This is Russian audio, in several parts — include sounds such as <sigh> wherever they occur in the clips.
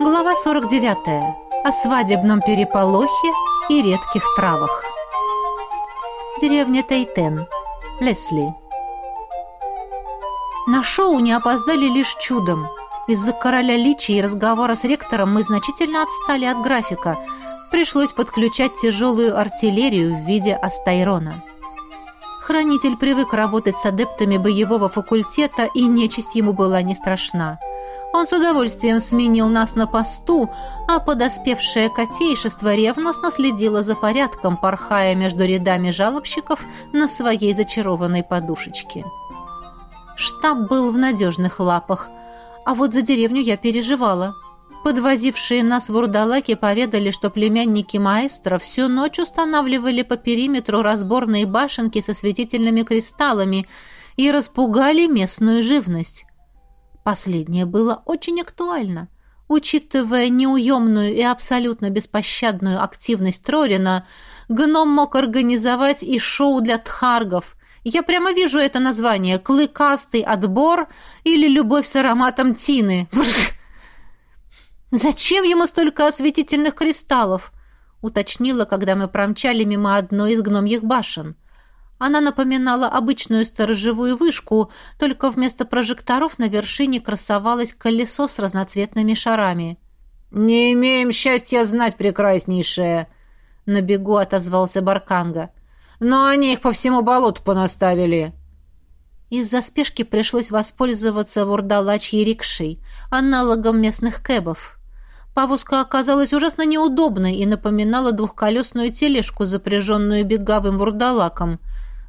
Глава 49. О свадебном переполохе и редких травах. Деревня Тейтен. Лесли. На шоу не опоздали лишь чудом. Из-за короля Личи и разговора с ректором мы значительно отстали от графика. Пришлось подключать тяжелую артиллерию в виде астайрона. Хранитель привык работать с адептами боевого факультета, и нечисть ему была не страшна. Он с удовольствием сменил нас на посту, а подоспевшее котейшество ревностно следило за порядком, порхая между рядами жалобщиков на своей зачарованной подушечке. Штаб был в надежных лапах, а вот за деревню я переживала. Подвозившие нас в Урдалаке поведали, что племянники маэстро всю ночь устанавливали по периметру разборные башенки со светительными кристаллами и распугали местную живность. Последнее было очень актуально. Учитывая неуемную и абсолютно беспощадную активность Трорина, гном мог организовать и шоу для тхаргов, я прямо вижу это название «Клыкастый отбор» или «Любовь с ароматом тины». «Зачем ему столько осветительных кристаллов?» уточнила, когда мы промчали мимо одной из гномьих башен. Она напоминала обычную сторожевую вышку, только вместо прожекторов на вершине красовалось колесо с разноцветными шарами. «Не имеем счастья знать, прекраснейшее!» — на бегу отозвался Барканга но они их по всему болоту понаставили». Из-за спешки пришлось воспользоваться вурдалачьей рикшей, аналогом местных кэбов. Повозка оказалась ужасно неудобной и напоминала двухколесную тележку, запряженную бегавым вурдалаком.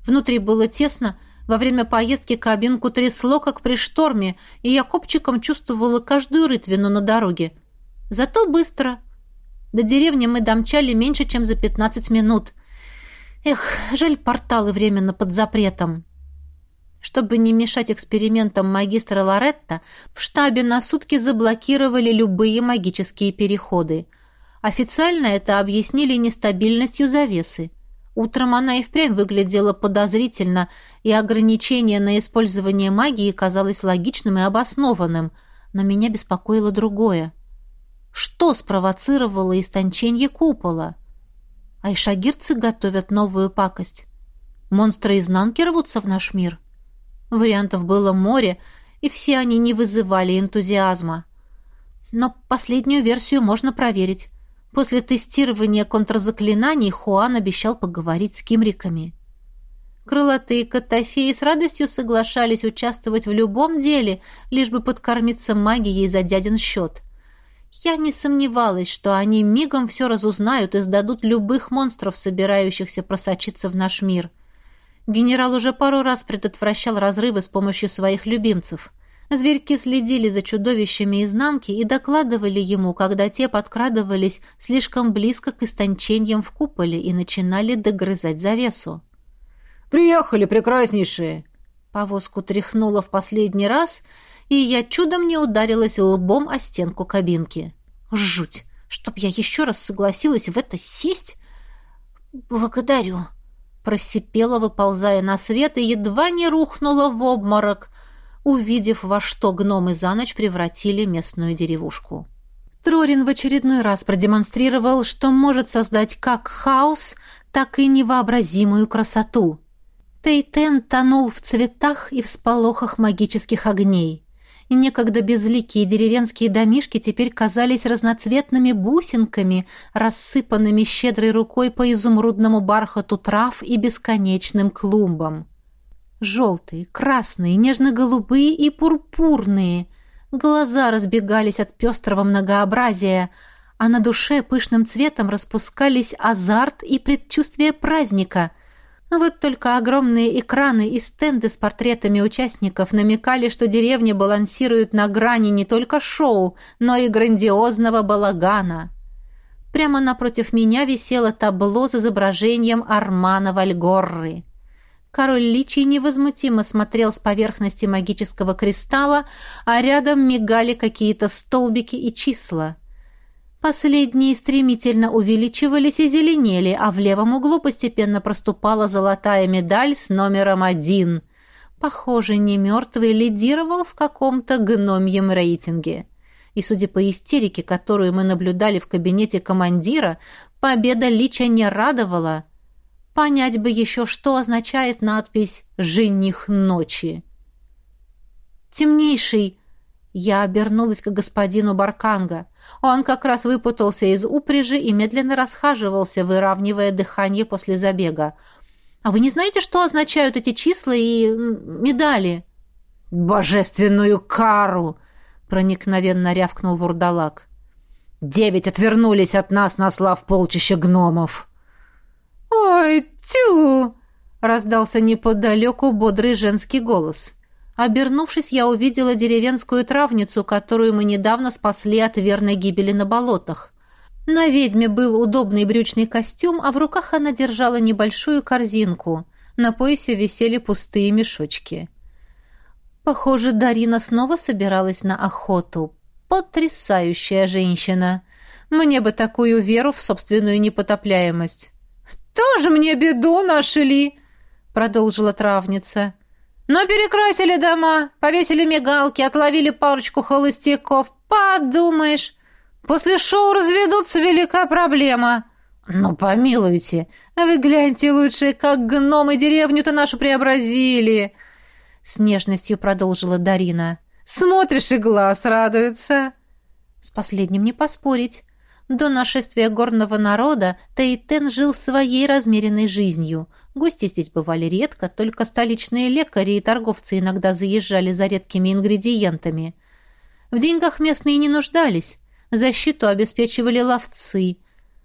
Внутри было тесно, во время поездки кабинку трясло, как при шторме, и я копчиком чувствовала каждую рытвину на дороге. Зато быстро. До деревни мы домчали меньше, чем за пятнадцать минут. Эх, жаль, порталы временно под запретом. Чтобы не мешать экспериментам магистра Лоретта, в штабе на сутки заблокировали любые магические переходы. Официально это объяснили нестабильностью завесы. Утром она и впрямь выглядела подозрительно, и ограничение на использование магии казалось логичным и обоснованным, но меня беспокоило другое. Что спровоцировало истончение купола? — Айшагирцы готовят новую пакость. Монстры изнанки рвутся в наш мир. Вариантов было море, и все они не вызывали энтузиазма. Но последнюю версию можно проверить. После тестирования контрзаклинаний Хуан обещал поговорить с кимриками. Крылатые котофеи с радостью соглашались участвовать в любом деле, лишь бы подкормиться магией за дядин счет. Я не сомневалась, что они мигом все разузнают и сдадут любых монстров, собирающихся просочиться в наш мир. Генерал уже пару раз предотвращал разрывы с помощью своих любимцев. Зверьки следили за чудовищами изнанки и докладывали ему, когда те подкрадывались слишком близко к истончениям в куполе и начинали догрызать завесу. «Приехали, прекраснейшие!» Повозку тряхнуло в последний раз — и я чудом не ударилась лбом о стенку кабинки. Жуть! Чтоб я еще раз согласилась в это сесть? Благодарю. Просипела, выползая на свет, и едва не рухнула в обморок, увидев, во что гномы за ночь превратили местную деревушку. Трорин в очередной раз продемонстрировал, что может создать как хаос, так и невообразимую красоту. Тейтен тонул в цветах и в сполохах магических огней некогда безликие деревенские домишки теперь казались разноцветными бусинками, рассыпанными щедрой рукой по изумрудному бархату трав и бесконечным клумбам. Желтые, красные, нежно-голубые и пурпурные. Глаза разбегались от пестрого многообразия, а на душе пышным цветом распускались азарт и предчувствие праздника — вот только огромные экраны и стенды с портретами участников намекали, что деревня балансирует на грани не только шоу, но и грандиозного балагана. Прямо напротив меня висело табло с изображением Армана Вальгорры. Король Личий невозмутимо смотрел с поверхности магического кристалла, а рядом мигали какие-то столбики и числа — Последние стремительно увеличивались и зеленели, а в левом углу постепенно проступала золотая медаль с номером один. Похоже, не мертвый лидировал в каком-то гномьем рейтинге. И, судя по истерике, которую мы наблюдали в кабинете командира, победа Лича не радовала. Понять бы еще, что означает надпись «Жених ночи». «Темнейший!» Я обернулась к господину Барканга. Он как раз выпутался из упряжи и медленно расхаживался, выравнивая дыхание после забега. «А вы не знаете, что означают эти числа и медали?» «Божественную кару!» — проникновенно рявкнул вурдалак. «Девять отвернулись от нас, наслав полчища гномов!» «Ой, тю!» — раздался неподалеку бодрый женский голос. Обернувшись, я увидела деревенскую травницу, которую мы недавно спасли от верной гибели на болотах. На ведьме был удобный брючный костюм, а в руках она держала небольшую корзинку. На поясе висели пустые мешочки. Похоже, Дарина снова собиралась на охоту. Потрясающая женщина! Мне бы такую веру в собственную непотопляемость. «Тоже мне беду нашли!» — продолжила травница. Но перекрасили дома, повесили мигалки, отловили парочку холостяков. Подумаешь, после шоу разведутся велика проблема. Ну, помилуйте, вы гляньте лучше, как гномы деревню-то нашу преобразили. С нежностью продолжила Дарина. Смотришь, и глаз радуется. С последним не поспорить. До нашествия горного народа Тейтен жил своей размеренной жизнью. Гости здесь бывали редко, только столичные лекари и торговцы иногда заезжали за редкими ингредиентами. В деньгах местные не нуждались, защиту обеспечивали ловцы.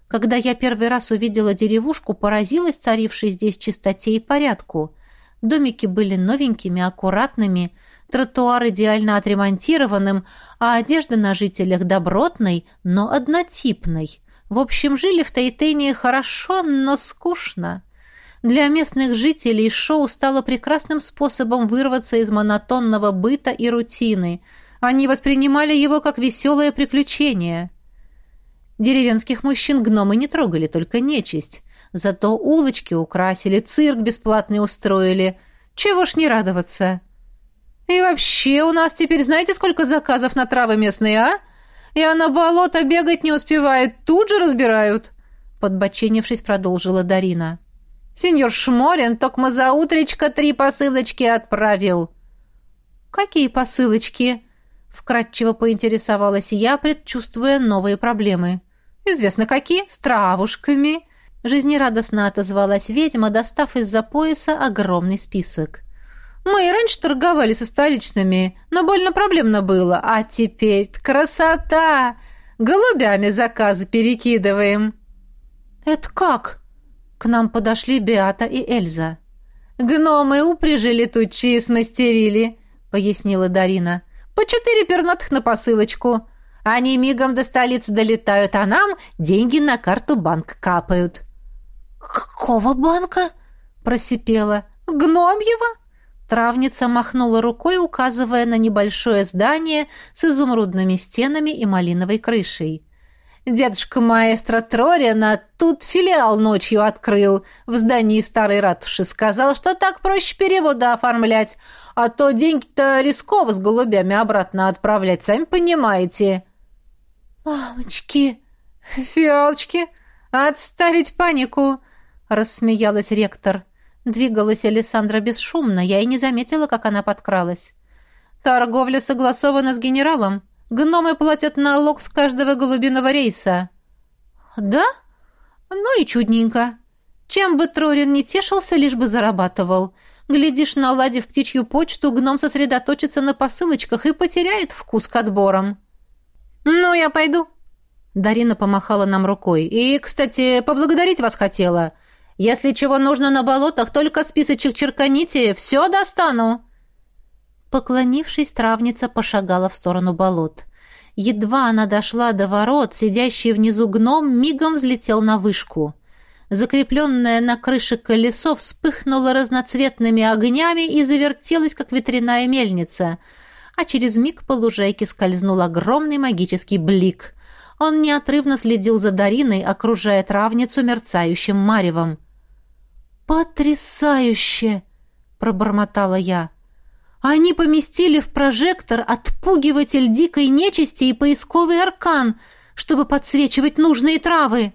Когда я первый раз увидела деревушку, поразилась царившей здесь чистоте и порядку. Домики были новенькими, аккуратными, тротуар идеально отремонтированным, а одежда на жителях добротной, но однотипной. В общем, жили в Тайтене хорошо, но скучно. Для местных жителей шоу стало прекрасным способом вырваться из монотонного быта и рутины. Они воспринимали его как веселое приключение. Деревенских мужчин гномы не трогали, только нечисть. Зато улочки украсили, цирк бесплатный устроили. Чего ж не радоваться?» И вообще, у нас теперь знаете, сколько заказов на травы местные, а? Я на болото бегать не успевает, тут же разбирают!» Подбоченившись, продолжила Дарина. «Сеньор Шморин токмо за утречко три посылочки отправил». «Какие посылочки?» Вкратчиво поинтересовалась я, предчувствуя новые проблемы. «Известно какие? С травушками!» Жизнерадостно отозвалась ведьма, достав из-за пояса огромный список. Мы и раньше торговали со столичными, но больно проблемно было. А теперь красота! Голубями заказы перекидываем». «Это как?» К нам подошли Беата и Эльза. «Гномы упряжи летучие смастерили», — пояснила Дарина. «По четыре пернатых на посылочку. Они мигом до столицы долетают, а нам деньги на карту банк капают». «Какого банка?» — просипела. «Гномьего?» Травница махнула рукой, указывая на небольшое здание с изумрудными стенами и малиновой крышей. «Дедушка маэстро Трорина тут филиал ночью открыл в здании старой ратуши. Сказал, что так проще перевода оформлять, а то деньги-то рисково с голубями обратно отправлять, сами понимаете». «Мамочки!» «Фиалочки! Отставить панику!» — рассмеялась ректор. Двигалась Александра бесшумно, я и не заметила, как она подкралась. Торговля согласована с генералом. Гномы платят налог с каждого голубиного рейса. Да? Ну и чудненько. Чем бы Трорин не тешился, лишь бы зарабатывал. Глядишь, наладив птичью почту, гном сосредоточится на посылочках и потеряет вкус к отборам. «Ну, я пойду». Дарина помахала нам рукой. «И, кстати, поблагодарить вас хотела. Если чего нужно на болотах, только списочек черканите, все достану». Поклонившись, травница пошагала в сторону болот. Едва она дошла до ворот, сидящий внизу гном мигом взлетел на вышку. Закрепленное на крыше колесо вспыхнуло разноцветными огнями и завертелось, как ветряная мельница, а через миг по лужайке скользнул огромный магический блик. Он неотрывно следил за Дариной, окружая травницу мерцающим маревом. «Потрясающе!» — пробормотала я. Они поместили в прожектор отпугиватель дикой нечисти и поисковый аркан, чтобы подсвечивать нужные травы.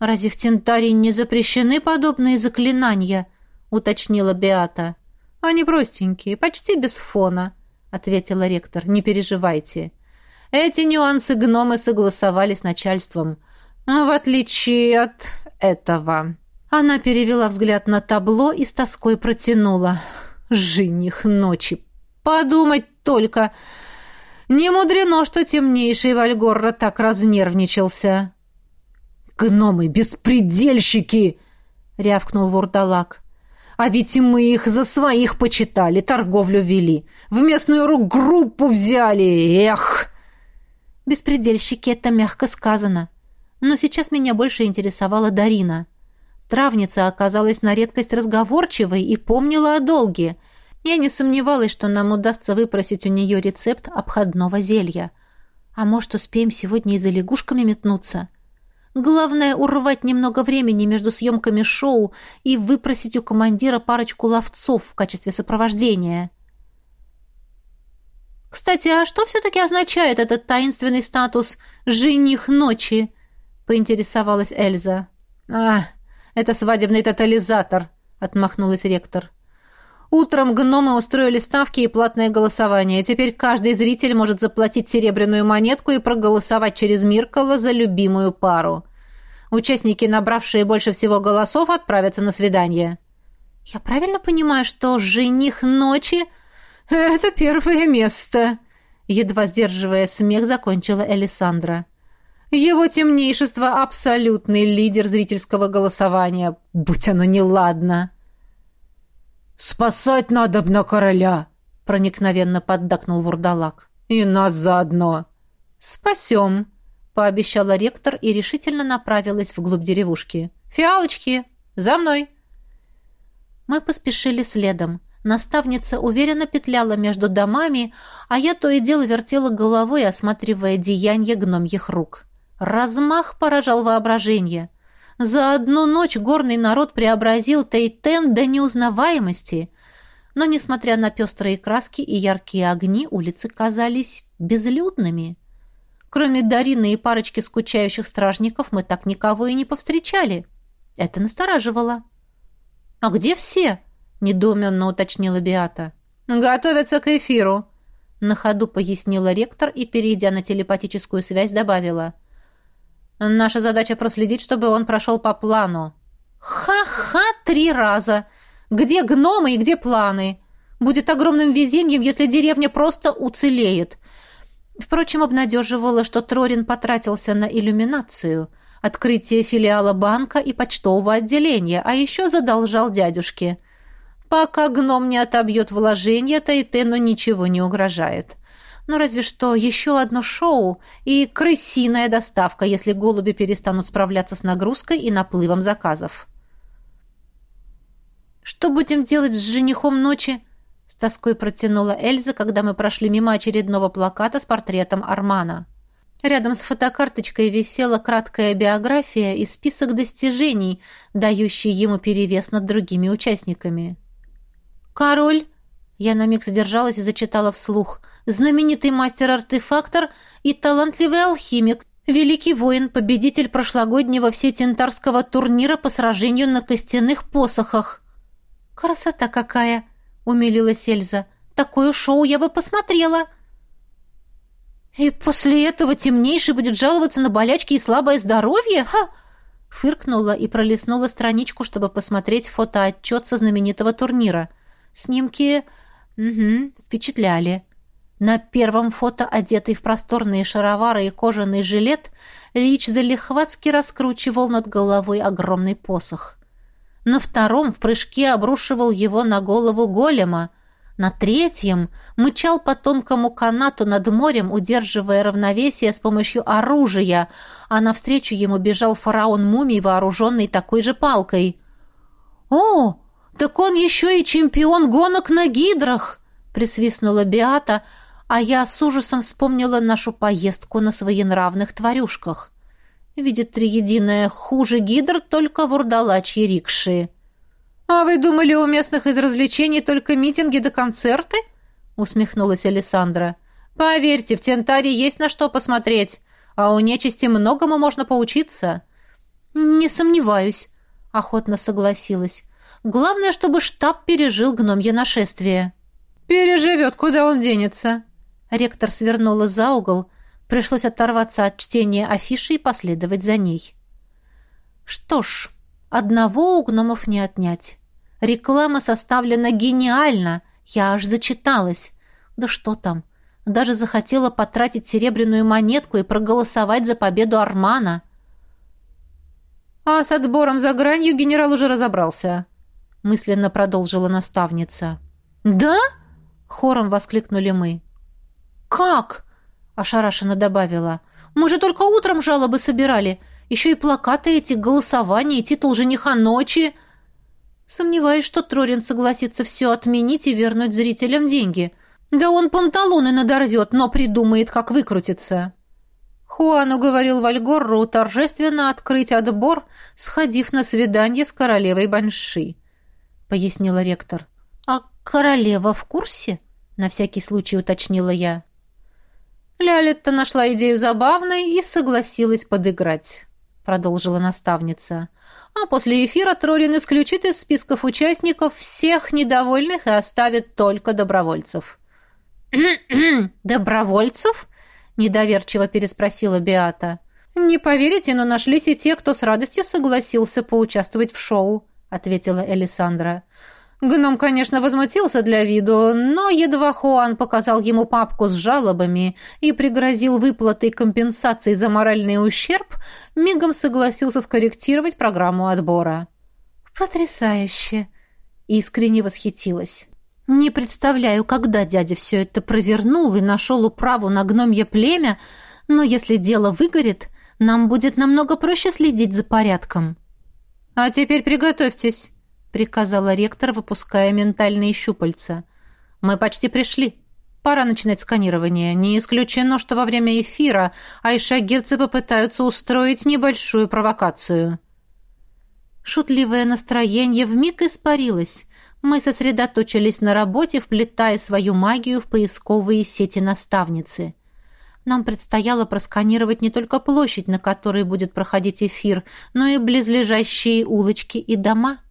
«Разве в Тентарии не запрещены подобные заклинания?» — уточнила Беата. «Они простенькие, почти без фона», — ответила ректор. «Не переживайте. Эти нюансы гномы согласовали с начальством. В отличие от этого». Она перевела взгляд на табло и с тоской протянула. «Жених ночи! Подумать только! Не мудрено, что темнейший Вальгорра так разнервничался!» «Гномы-беспредельщики!» — рявкнул Вурдалак. «А ведь и мы их за своих почитали, торговлю вели, в местную рук-группу взяли, эх!» «Беспредельщики — это мягко сказано. Но сейчас меня больше интересовала Дарина. Травница оказалась на редкость разговорчивой и помнила о долге. Я не сомневалась, что нам удастся выпросить у нее рецепт обходного зелья. А может, успеем сегодня и за лягушками метнуться?» Главное — урвать немного времени между съемками шоу и выпросить у командира парочку ловцов в качестве сопровождения. «Кстати, а что все-таки означает этот таинственный статус «жених ночи»?» — поинтересовалась Эльза. «А, это свадебный тотализатор», — отмахнулась ректор. Утром гномы устроили ставки и платное голосование. Теперь каждый зритель может заплатить серебряную монетку и проголосовать через Миркала за любимую пару. Участники, набравшие больше всего голосов, отправятся на свидание. «Я правильно понимаю, что жених ночи...» «Это первое место», — едва сдерживая смех, закончила Элисандра. «Его темнейшество — абсолютный лидер зрительского голосования, будь оно неладно». «Спасать надо б на короля!» — проникновенно поддакнул вурдалак. «И нас заодно!» «Спасем!» — пообещала ректор и решительно направилась вглубь деревушки. «Фиалочки! За мной!» Мы поспешили следом. Наставница уверенно петляла между домами, а я то и дело вертела головой, осматривая деяния гномьих рук. Размах поражал воображение. За одну ночь горный народ преобразил Тейтен до неузнаваемости. Но, несмотря на пестрые краски и яркие огни, улицы казались безлюдными. Кроме Дарины и парочки скучающих стражников, мы так никого и не повстречали. Это настораживало. «А где все?» — недоуменно уточнила Биата. «Готовятся к эфиру», — на ходу пояснила ректор и, перейдя на телепатическую связь, добавила — Наша задача проследить, чтобы он прошел по плану». «Ха-ха! Три раза! Где гномы и где планы? Будет огромным везением, если деревня просто уцелеет». Впрочем, обнадеживало, что Трорин потратился на иллюминацию, открытие филиала банка и почтового отделения, а еще задолжал дядюшке. Пока гном не отобьет вложения, Тайтену ничего не угрожает. Ну, разве что еще одно шоу и крысиная доставка, если голуби перестанут справляться с нагрузкой и наплывом заказов. «Что будем делать с женихом ночи?» С тоской протянула Эльза, когда мы прошли мимо очередного плаката с портретом Армана. Рядом с фотокарточкой висела краткая биография и список достижений, дающий ему перевес над другими участниками. «Король!» Я на миг задержалась и зачитала вслух знаменитый мастер-артефактор и талантливый алхимик, великий воин, победитель прошлогоднего всетентарского турнира по сражению на костяных посохах. «Красота какая!» — умилилась Эльза. «Такое шоу я бы посмотрела!» «И после этого темнейший будет жаловаться на болячки и слабое здоровье? Ха!» Фыркнула и пролистнула страничку, чтобы посмотреть фотоотчет со знаменитого турнира. Снимки... Угу, впечатляли. На первом фото, одетый в просторные шаровары и кожаный жилет, Лич залихватски раскручивал над головой огромный посох. На втором в прыжке обрушивал его на голову голема. На третьем мычал по тонкому канату над морем, удерживая равновесие с помощью оружия, а навстречу ему бежал фараон мумий, вооруженный такой же палкой. «О, так он еще и чемпион гонок на гидрах!» — присвистнула Биата — а я с ужасом вспомнила нашу поездку на своенравных тварюшках. Видит триединое хуже гидр только вурдалачьи рикши. «А вы думали, у местных из развлечений только митинги да концерты?» усмехнулась Александра. «Поверьте, в Тентаре есть на что посмотреть, а у нечисти многому можно поучиться». «Не сомневаюсь», — охотно согласилась. «Главное, чтобы штаб пережил гномье нашествие». «Переживет, куда он денется». Ректор свернула за угол. Пришлось оторваться от чтения афиши и последовать за ней. Что ж, одного у гномов не отнять. Реклама составлена гениально. Я аж зачиталась. Да что там? Даже захотела потратить серебряную монетку и проголосовать за победу Армана. «А с отбором за гранью генерал уже разобрался», — мысленно продолжила наставница. «Да?» Хором воскликнули мы. «Как?» – ошарашенно добавила. «Мы же только утром жалобы собирали. Еще и плакаты эти, голосования, титул жениха ночи». Сомневаюсь, что Трорин согласится все отменить и вернуть зрителям деньги. Да он панталоны надорвет, но придумает, как выкрутиться. Хуан уговорил Вальгорру торжественно открыть отбор, сходив на свидание с королевой Банши, — пояснила ректор. «А королева в курсе?» — на всякий случай уточнила я. Лялетта нашла идею забавной и согласилась подыграть, — продолжила наставница. А после эфира Трорин исключит из списков участников всех недовольных и оставит только добровольцев. <clears throat> «Добровольцев?» — недоверчиво переспросила Биата. «Не поверите, но нашлись и те, кто с радостью согласился поучаствовать в шоу», — ответила Элисандра. Гном, конечно, возмутился для виду, но едва Хуан показал ему папку с жалобами и пригрозил выплатой компенсации за моральный ущерб, мигом согласился скорректировать программу отбора. «Потрясающе!» — искренне восхитилась. «Не представляю, когда дядя все это провернул и нашел управу на гномье племя, но если дело выгорит, нам будет намного проще следить за порядком». «А теперь приготовьтесь». — приказала ректор, выпуская ментальные щупальца. «Мы почти пришли. Пора начинать сканирование. Не исключено, что во время эфира айшагирцы попытаются устроить небольшую провокацию». Шутливое настроение вмиг испарилось. Мы сосредоточились на работе, вплетая свою магию в поисковые сети наставницы. Нам предстояло просканировать не только площадь, на которой будет проходить эфир, но и близлежащие улочки и дома —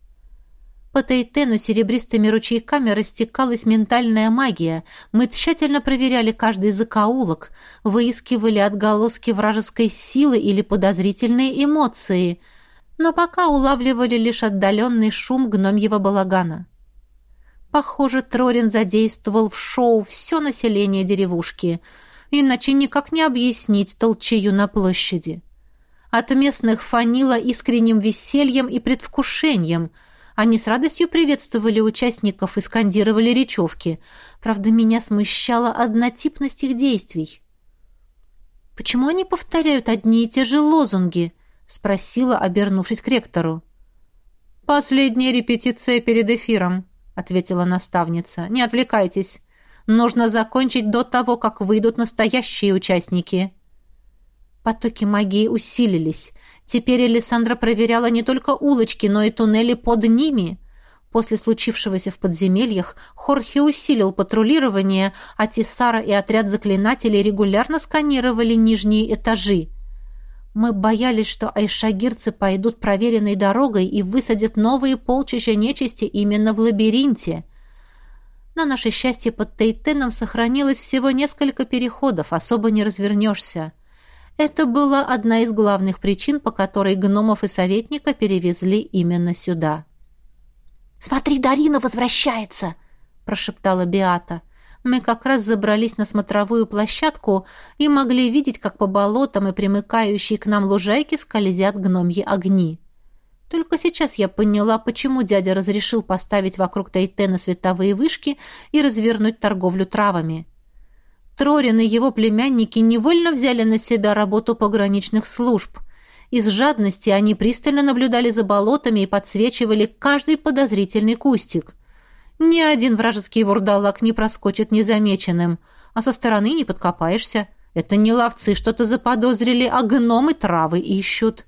по Тейтену серебристыми ручейками растекалась ментальная магия. Мы тщательно проверяли каждый закоулок, выискивали отголоски вражеской силы или подозрительные эмоции, но пока улавливали лишь отдаленный шум гномьего балагана. Похоже, Трорин задействовал в шоу все население деревушки, иначе никак не объяснить толчею на площади. От местных фанило искренним весельем и предвкушением – они с радостью приветствовали участников и скандировали речевки. Правда, меня смущала однотипность их действий. «Почему они повторяют одни и те же лозунги?» — спросила, обернувшись к ректору. «Последняя репетиция перед эфиром», — ответила наставница. «Не отвлекайтесь. Нужно закончить до того, как выйдут настоящие участники». Потоки магии усилились. Теперь Александра проверяла не только улочки, но и туннели под ними. После случившегося в подземельях Хорхе усилил патрулирование, а Тисара и отряд заклинателей регулярно сканировали нижние этажи. Мы боялись, что айшагирцы пойдут проверенной дорогой и высадят новые полчища нечисти именно в лабиринте. На наше счастье под Тейтеном сохранилось всего несколько переходов, особо не развернешься. Это была одна из главных причин, по которой гномов и советника перевезли именно сюда. «Смотри, Дарина возвращается!» – прошептала Биата. Мы как раз забрались на смотровую площадку и могли видеть, как по болотам и примыкающей к нам лужайке скользят гномьи огни. Только сейчас я поняла, почему дядя разрешил поставить вокруг Тайтена световые вышки и развернуть торговлю травами. Трорин и его племянники невольно взяли на себя работу пограничных служб. Из жадности они пристально наблюдали за болотами и подсвечивали каждый подозрительный кустик. Ни один вражеский вурдалак не проскочит незамеченным, а со стороны не подкопаешься. Это не ловцы что-то заподозрили, а гномы травы ищут.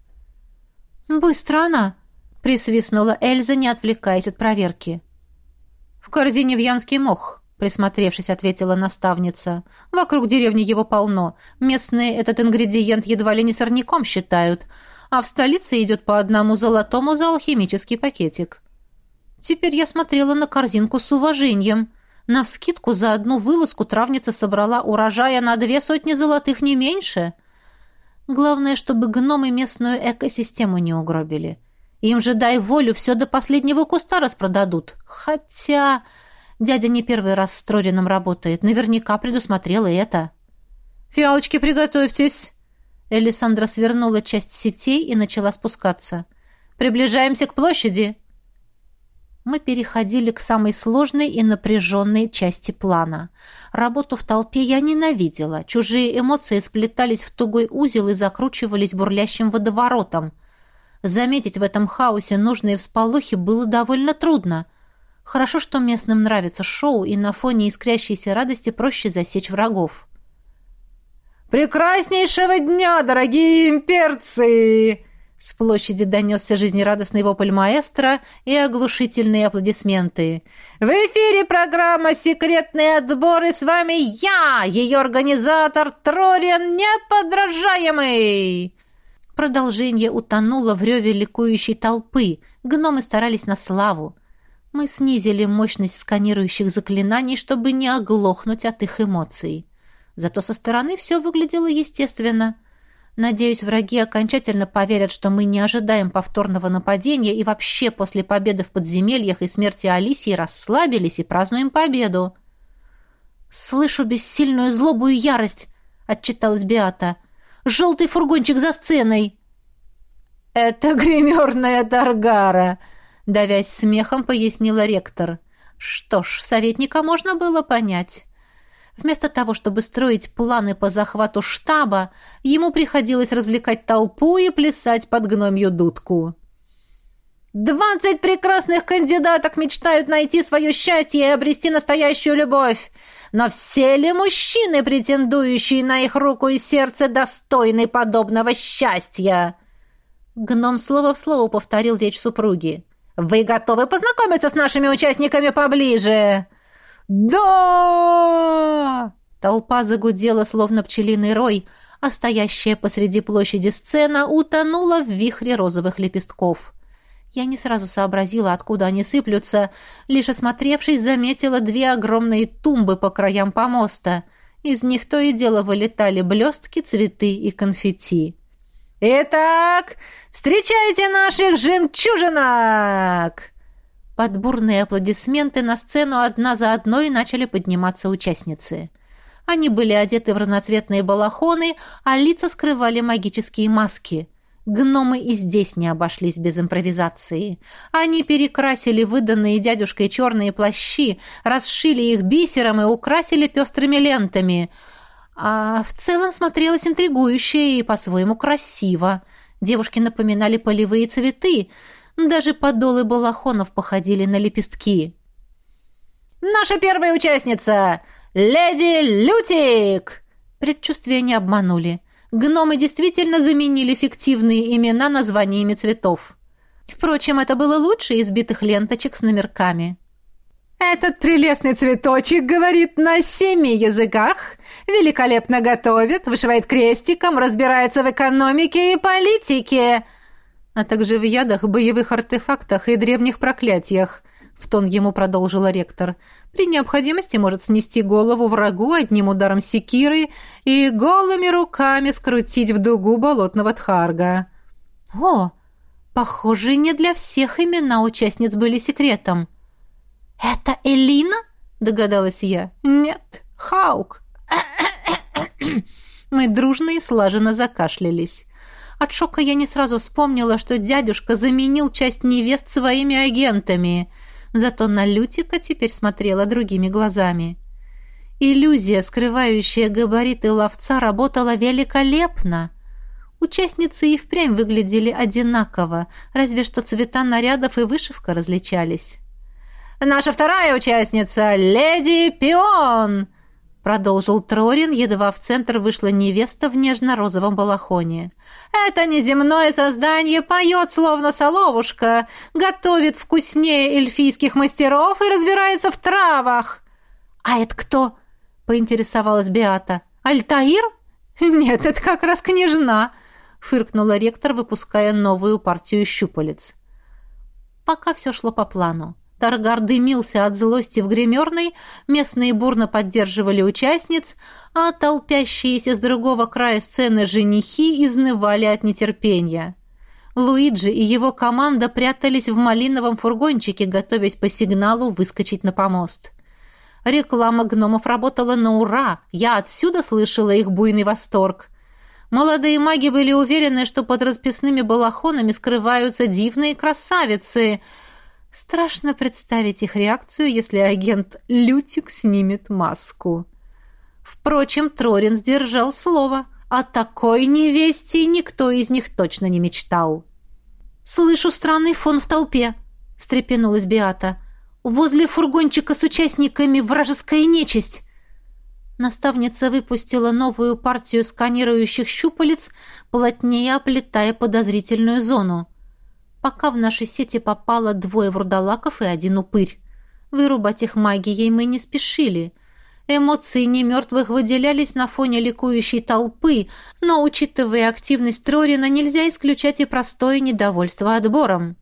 «Быстро она!» — присвистнула Эльза, не отвлекаясь от проверки. «В корзине вьянский мох», — присмотревшись, ответила наставница. «Вокруг деревни его полно. Местные этот ингредиент едва ли не сорняком считают, а в столице идет по одному золотому за алхимический пакетик». Теперь я смотрела на корзинку с уважением. Навскидку за одну вылазку травница собрала урожая на две сотни золотых не меньше. Главное, чтобы гномы местную экосистему не угробили. Им же дай волю, все до последнего куста распродадут. Хотя дядя не первый раз с Трорином работает, наверняка предусмотрел и это. «Фиалочки, приготовьтесь!» Элисандра свернула часть сетей и начала спускаться. «Приближаемся к площади!» мы переходили к самой сложной и напряженной части плана. Работу в толпе я ненавидела. Чужие эмоции сплетались в тугой узел и закручивались бурлящим водоворотом. Заметить в этом хаосе нужные всполохи было довольно трудно. Хорошо, что местным нравится шоу, и на фоне искрящейся радости проще засечь врагов. «Прекраснейшего дня, дорогие имперцы!» С площади донесся жизнерадостный вопль маэстро и оглушительные аплодисменты. «В эфире программа «Секретные отборы». С вами я, ее организатор Трориан Неподражаемый!» Продолжение утонуло в реве ликующей толпы. Гномы старались на славу. Мы снизили мощность сканирующих заклинаний, чтобы не оглохнуть от их эмоций. Зато со стороны все выглядело естественно – Надеюсь, враги окончательно поверят, что мы не ожидаем повторного нападения и вообще после победы в подземельях и смерти Алисии расслабились и празднуем победу. «Слышу бессильную злобу и ярость», — отчиталась Биата. «Желтый фургончик за сценой!» «Это гримерная Даргара», — давясь смехом, пояснила ректор. «Что ж, советника можно было понять». Вместо того, чтобы строить планы по захвату штаба, ему приходилось развлекать толпу и плясать под гномью дудку. «Двадцать прекрасных кандидаток мечтают найти свое счастье и обрести настоящую любовь. Но все ли мужчины, претендующие на их руку и сердце, достойны подобного счастья?» Гном слово в слово повторил речь супруги. «Вы готовы познакомиться с нашими участниками поближе?» «Да!» Толпа загудела, словно пчелиный рой, а стоящая посреди площади сцена утонула в вихре розовых лепестков. Я не сразу сообразила, откуда они сыплются, лишь осмотревшись, заметила две огромные тумбы по краям помоста. Из них то и дело вылетали блестки, цветы и конфетти. «Итак, встречайте наших жемчужинок!» Под бурные аплодисменты на сцену одна за одной начали подниматься участницы. Они были одеты в разноцветные балахоны, а лица скрывали магические маски. Гномы и здесь не обошлись без импровизации. Они перекрасили выданные дядюшкой черные плащи, расшили их бисером и украсили пестрыми лентами. А в целом смотрелось интригующе и по-своему красиво. Девушки напоминали полевые цветы — даже подолы балахонов походили на лепестки. «Наша первая участница! Леди Лютик!» Предчувствия не обманули. Гномы действительно заменили фиктивные имена названиями цветов. Впрочем, это было лучше избитых ленточек с номерками. «Этот прелестный цветочек говорит на семи языках, великолепно готовит, вышивает крестиком, разбирается в экономике и политике», а также в ядах, боевых артефактах и древних проклятиях», — в тон ему продолжила ректор. «При необходимости может снести голову врагу одним ударом секиры и голыми руками скрутить в дугу болотного тхарга». «О, похоже, не для всех имена участниц были секретом». «Это Элина?» — догадалась я. «Нет, Хаук». <coughs> Мы дружно и слаженно закашлялись. От шока я не сразу вспомнила, что дядюшка заменил часть невест своими агентами. Зато на Лютика теперь смотрела другими глазами. Иллюзия, скрывающая габариты ловца, работала великолепно. Участницы и впрямь выглядели одинаково, разве что цвета нарядов и вышивка различались. «Наша вторая участница — леди Пион!» — продолжил Трорин, едва в центр вышла невеста в нежно-розовом балахоне. «Это неземное создание поет, словно соловушка, готовит вкуснее эльфийских мастеров и разбирается в травах». «А это кто?» — поинтересовалась Беата. «Альтаир?» «Нет, это как раз княжна», — фыркнула ректор, выпуская новую партию щупалец. Пока все шло по плану. Таргар дымился от злости в гримерной, местные бурно поддерживали участниц, а толпящиеся с другого края сцены женихи изнывали от нетерпения. Луиджи и его команда прятались в малиновом фургончике, готовясь по сигналу выскочить на помост. Реклама гномов работала на ура, я отсюда слышала их буйный восторг. Молодые маги были уверены, что под расписными балахонами скрываются дивные красавицы — Страшно представить их реакцию, если агент Лютик снимет маску. Впрочем, Трорин сдержал слово. О такой невесте никто из них точно не мечтал. «Слышу странный фон в толпе», — встрепенулась Биата. «Возле фургончика с участниками вражеская нечисть». Наставница выпустила новую партию сканирующих щупалец, плотнее оплетая подозрительную зону пока в наши сети попало двое вурдалаков и один упырь. Вырубать их магией мы не спешили. Эмоции немертвых выделялись на фоне ликующей толпы, но, учитывая активность Трорина, нельзя исключать и простое недовольство отбором.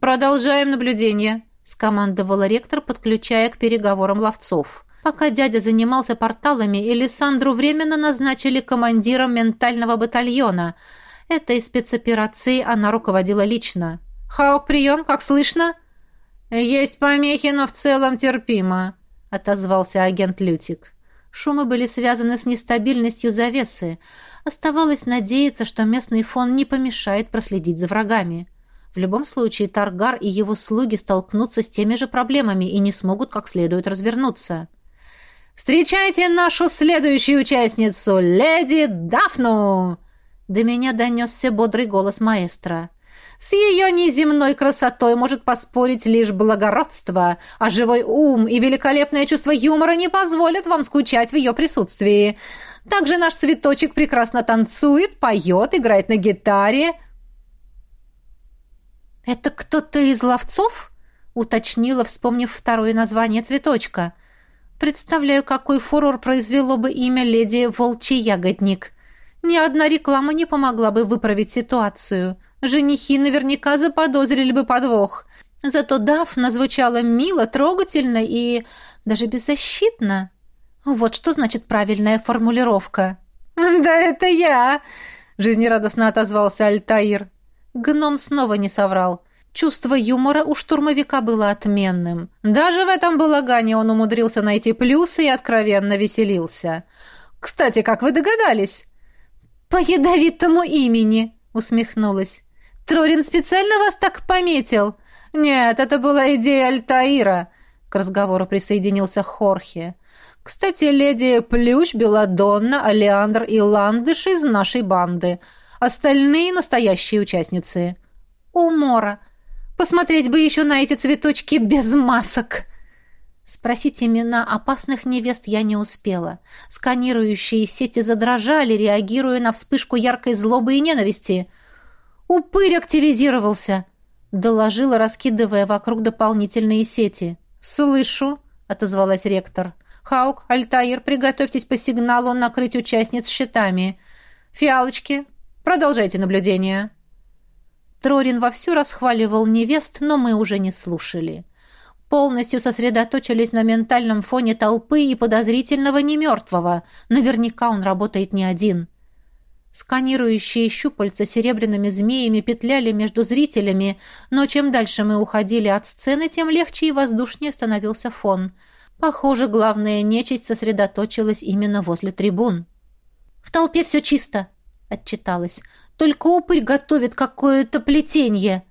«Продолжаем наблюдение», — скомандовала ректор, подключая к переговорам ловцов. Пока дядя занимался порталами, Элисандру временно назначили командиром ментального батальона — Этой спецоперацией она руководила лично. «Хаук, прием, как слышно?» «Есть помехи, но в целом терпимо», — отозвался агент Лютик. Шумы были связаны с нестабильностью завесы. Оставалось надеяться, что местный фон не помешает проследить за врагами. В любом случае, Таргар и его слуги столкнутся с теми же проблемами и не смогут как следует развернуться. «Встречайте нашу следующую участницу, леди Дафну!» До меня донесся бодрый голос маэстро. «С ее неземной красотой может поспорить лишь благородство, а живой ум и великолепное чувство юмора не позволят вам скучать в ее присутствии. Также наш цветочек прекрасно танцует, поет, играет на гитаре». «Это кто-то из ловцов?» — уточнила, вспомнив второе название цветочка. «Представляю, какой фурор произвело бы имя леди Волчий Ягодник». Ни одна реклама не помогла бы выправить ситуацию. Женихи наверняка заподозрили бы подвох. Зато Дафна звучала мило, трогательно и даже беззащитно. Вот что значит правильная формулировка. «Да это я!» — жизнерадостно отозвался Альтаир. Гном снова не соврал. Чувство юмора у штурмовика было отменным. Даже в этом балагане он умудрился найти плюсы и откровенно веселился. «Кстати, как вы догадались?» «По ядовитому имени!» — усмехнулась. «Трорин специально вас так пометил?» «Нет, это была идея Альтаира», — к разговору присоединился Хорхе. «Кстати, леди Плющ, Беладонна, Алеандр и Ландыш из нашей банды. Остальные — настоящие участницы». «Умора! Посмотреть бы еще на эти цветочки без масок!» Спросить имена опасных невест я не успела. Сканирующие сети задрожали, реагируя на вспышку яркой злобы и ненависти. «Упырь активизировался!» — доложила, раскидывая вокруг дополнительные сети. «Слышу!» — отозвалась ректор. «Хаук, Альтаир, приготовьтесь по сигналу накрыть участниц щитами. Фиалочки, продолжайте наблюдение». Трорин вовсю расхваливал невест, но мы уже не слушали полностью сосредоточились на ментальном фоне толпы и подозрительного немертвого. Наверняка он работает не один. Сканирующие щупальца серебряными змеями петляли между зрителями, но чем дальше мы уходили от сцены, тем легче и воздушнее становился фон. Похоже, главная нечисть сосредоточилась именно возле трибун. «В толпе все чисто», — отчиталась. «Только упырь готовит какое-то плетенье».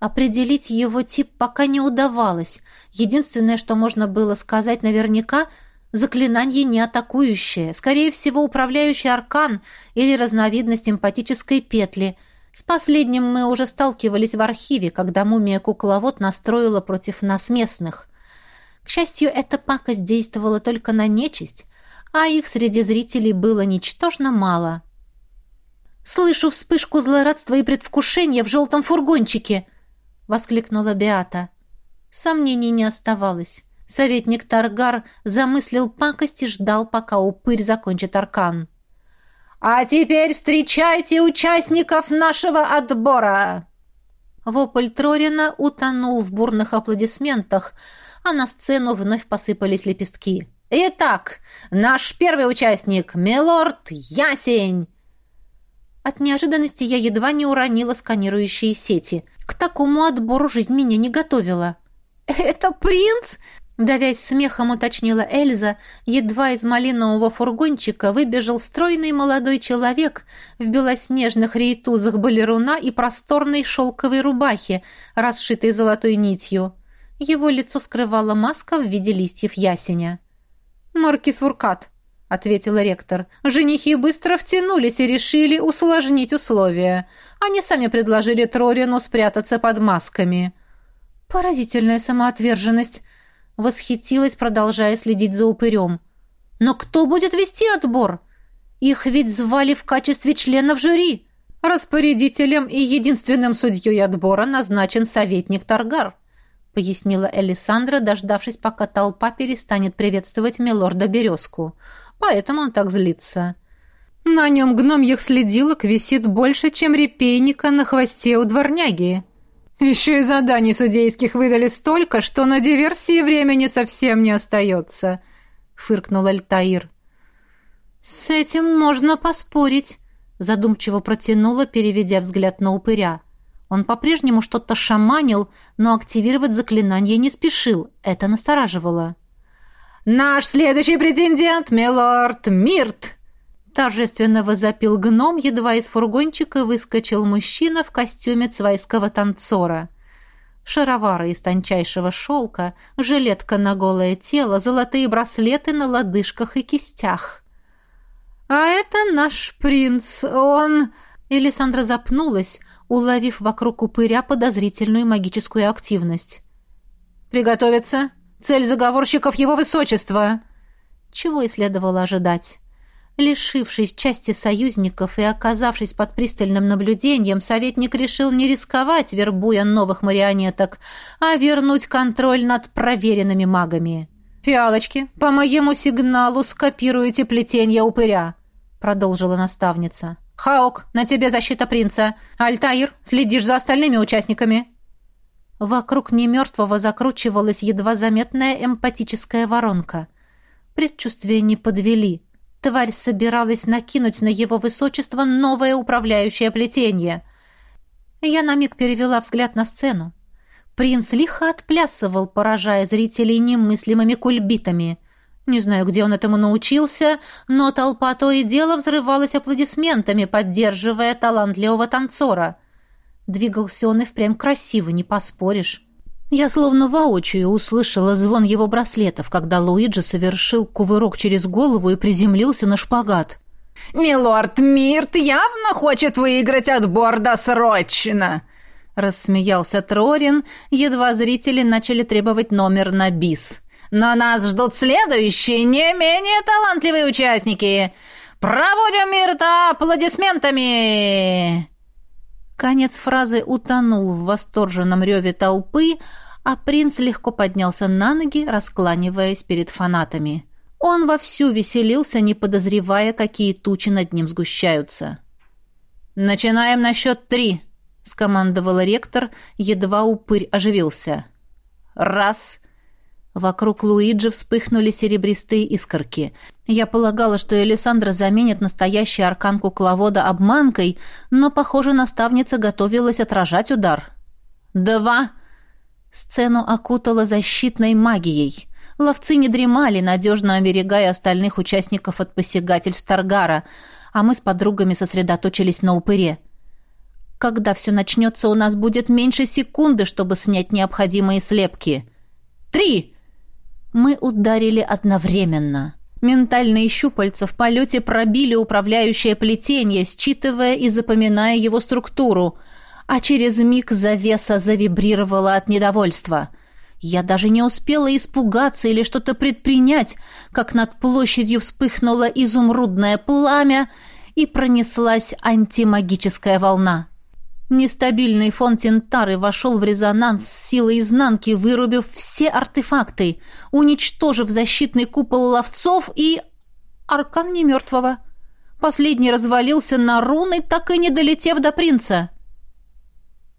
Определить его тип пока не удавалось. Единственное, что можно было сказать наверняка, заклинание не атакующее, скорее всего, управляющий аркан или разновидность эмпатической петли. С последним мы уже сталкивались в архиве, когда мумия-кукловод настроила против нас местных. К счастью, эта пакость действовала только на нечисть, а их среди зрителей было ничтожно мало. «Слышу вспышку злорадства и предвкушения в желтом фургончике!» — воскликнула Беата. Сомнений не оставалось. Советник Таргар замыслил пакость и ждал, пока упырь закончит аркан. «А теперь встречайте участников нашего отбора!» Вопль Трорина утонул в бурных аплодисментах, а на сцену вновь посыпались лепестки. «Итак, наш первый участник — Милорд Ясень!» От неожиданности я едва не уронила сканирующие сети. К такому отбору жизнь меня не готовила. «Это принц?» Давясь смехом, уточнила Эльза, едва из малинового фургончика выбежал стройный молодой человек в белоснежных рейтузах балеруна и просторной шелковой рубахе, расшитой золотой нитью. Его лицо скрывала маска в виде листьев ясеня. «Маркис Вуркат», — ответила ректор. «Женихи быстро втянулись и решили усложнить условия. Они сами предложили Трорину спрятаться под масками». «Поразительная самоотверженность», Восхитилась, продолжая следить за упырем. «Но кто будет вести отбор? Их ведь звали в качестве членов жюри». «Распорядителем и единственным судьей отбора назначен советник Таргар», пояснила Элисандра, дождавшись, пока толпа перестанет приветствовать милорда Березку. «Поэтому он так злится». «На нем гномьих следилок висит больше, чем репейника на хвосте у дворняги», еще и заданий судейских выдали столько, что на диверсии времени совсем не остается», — фыркнул Альтаир. «С этим можно поспорить», — задумчиво протянула, переведя взгляд на упыря. Он по-прежнему что-то шаманил, но активировать заклинание не спешил. Это настораживало. «Наш следующий претендент, милорд Мирт!» Торжественно возопил гном, едва из фургончика выскочил мужчина в костюме цвайского танцора. Шаровары из тончайшего шелка, жилетка на голое тело, золотые браслеты на лодыжках и кистях. «А это наш принц, он...» Элисандра запнулась, уловив вокруг упыря подозрительную магическую активность. «Приготовиться! Цель заговорщиков его высочества!» Чего и следовало ожидать. Лишившись части союзников и оказавшись под пристальным наблюдением, советник решил не рисковать, вербуя новых марионеток, а вернуть контроль над проверенными магами. «Фиалочки, по моему сигналу скопируйте плетение упыря», — продолжила наставница. «Хаок, на тебе защита принца. Альтаир, следишь за остальными участниками». Вокруг немертвого закручивалась едва заметная эмпатическая воронка. Предчувствия не подвели — Тварь собиралась накинуть на его высочество новое управляющее плетение. Я на миг перевела взгляд на сцену. Принц лихо отплясывал, поражая зрителей немыслимыми кульбитами. Не знаю, где он этому научился, но толпа то и дело взрывалась аплодисментами, поддерживая талантливого танцора. Двигался он и впрямь красиво, не поспоришь. Я словно воочию услышала звон его браслетов, когда Луиджи совершил кувырок через голову и приземлился на шпагат. «Милорд Мирт явно хочет выиграть отбор досрочно!» Рассмеялся Трорин, едва зрители начали требовать номер на бис. «Но нас ждут следующие, не менее талантливые участники! Проводим Мирта аплодисментами!» Конец фразы утонул в восторженном реве толпы, а принц легко поднялся на ноги, раскланиваясь перед фанатами. Он вовсю веселился, не подозревая, какие тучи над ним сгущаются. «Начинаем на счет три», — скомандовал ректор, едва упырь оживился. «Раз!» Вокруг Луиджи вспыхнули серебристые искорки. Я полагала, что Элисандра заменит настоящий аркан кукловода обманкой, но, похоже, наставница готовилась отражать удар. «Два!» Сцену окутала защитной магией. Ловцы не дремали, надежно оберегая остальных участников от посягательств Таргара, а мы с подругами сосредоточились на упыре. Когда все начнется, у нас будет меньше секунды, чтобы снять необходимые слепки. «Три!» Мы ударили одновременно. Ментальные щупальца в полете пробили управляющее плетение, считывая и запоминая его структуру, а через миг завеса завибрировала от недовольства. Я даже не успела испугаться или что-то предпринять, как над площадью вспыхнуло изумрудное пламя и пронеслась антимагическая волна. Нестабильный фон Тентары вошел в резонанс с силой изнанки, вырубив все артефакты, уничтожив защитный купол ловцов и... Аркан немертвого. Последний развалился на руны, так и не долетев до принца.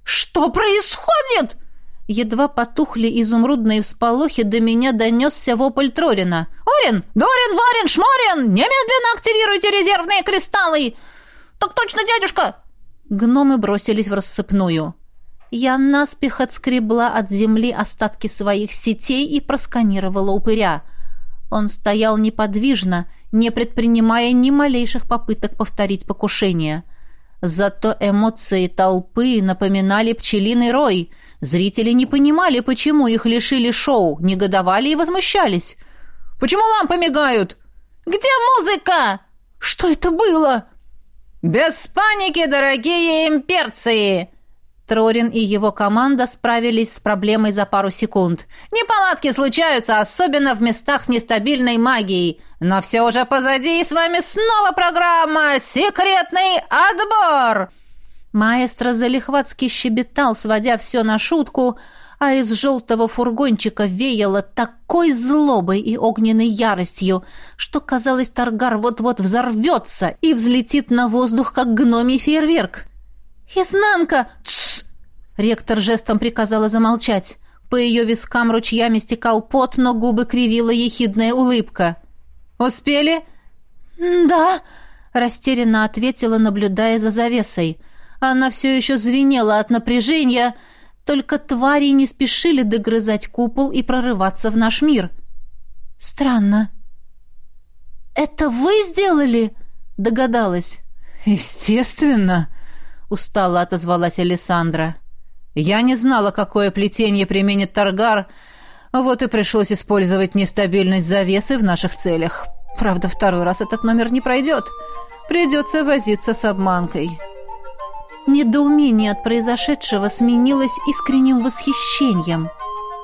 «Что происходит?» Едва потухли изумрудные всполохи, до меня донесся вопль Трорина. «Орин! Дорин! Варин! Шморин! Немедленно активируйте резервные кристаллы!» «Так точно, дядюшка!» Гномы бросились в рассыпную. Я наспех отскребла от земли остатки своих сетей и просканировала упыря. Он стоял неподвижно, не предпринимая ни малейших попыток повторить покушение. Зато эмоции толпы напоминали пчелиный рой. Зрители не понимали, почему их лишили шоу, негодовали и возмущались. «Почему лампы мигают? Где музыка? Что это было?» «Без паники, дорогие имперцы!» Трорин и его команда справились с проблемой за пару секунд. «Неполадки случаются, особенно в местах с нестабильной магией. Но все уже позади, и с вами снова программа «Секретный отбор!» Маэстро залихватски щебетал, сводя все на шутку, а из желтого фургончика веяло такой злобой и огненной яростью, что, казалось, Таргар вот-вот взорвется и взлетит на воздух, как гномий фейерверк. «Изнанка! Тссс!» Ректор жестом приказала замолчать. По ее вискам ручьями стекал пот, но губы кривила ехидная улыбка. «Успели?» «Да», — растерянно ответила, наблюдая за завесой. Она все еще звенела от напряжения, — только твари не спешили догрызать купол и прорываться в наш мир. Странно. «Это вы сделали?» — догадалась. «Естественно», — устало отозвалась Александра. «Я не знала, какое плетение применит Таргар, вот и пришлось использовать нестабильность завесы в наших целях. Правда, второй раз этот номер не пройдет. Придется возиться с обманкой». Недоумение от произошедшего сменилось искренним восхищением.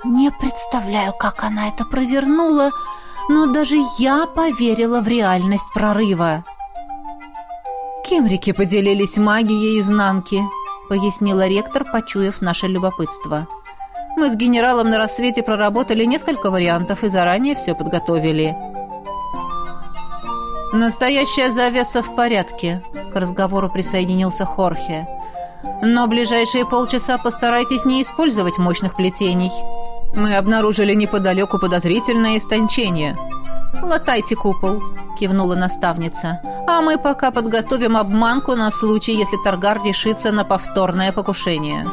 Не представляю, как она это провернула, но даже я поверила в реальность прорыва. «Кемрики поделились магией изнанки», — пояснила ректор, почуяв наше любопытство. «Мы с генералом на рассвете проработали несколько вариантов и заранее все подготовили». «Настоящая завеса в порядке», — к разговору присоединился Хорхе. «Но ближайшие полчаса постарайтесь не использовать мощных плетений. Мы обнаружили неподалеку подозрительное истончение». «Латайте купол», — кивнула наставница. «А мы пока подготовим обманку на случай, если Таргар решится на повторное покушение».